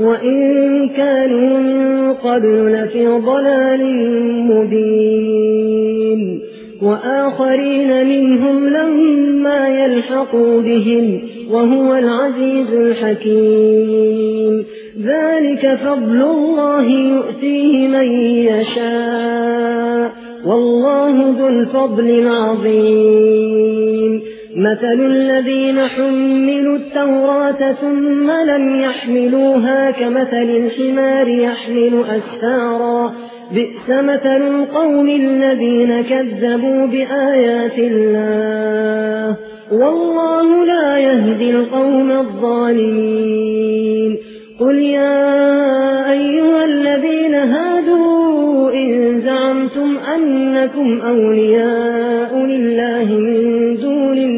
وإن كانوا من قبل لفي ضلال مبين وآخرين منهم لما يلحقوا بهم وهو العزيز الحكيم. ذلك فضل الله يؤتيه من يشاء. والله ذو الفضل العظيم. مثل الذين حملوا التوراة ثم لم يحملوها كمثل الحمار يحمل أسفارا. بئس مثل القوم الذين كذبوا بآيات الله. والله لا يهدي القوم الظالمين. قل يا أيها الذين هادوا إن زعمتم أنكم أولياء لله من دون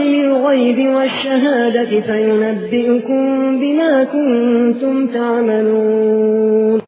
الغيب والشهادة فينبئكم بما كنتم تعملون.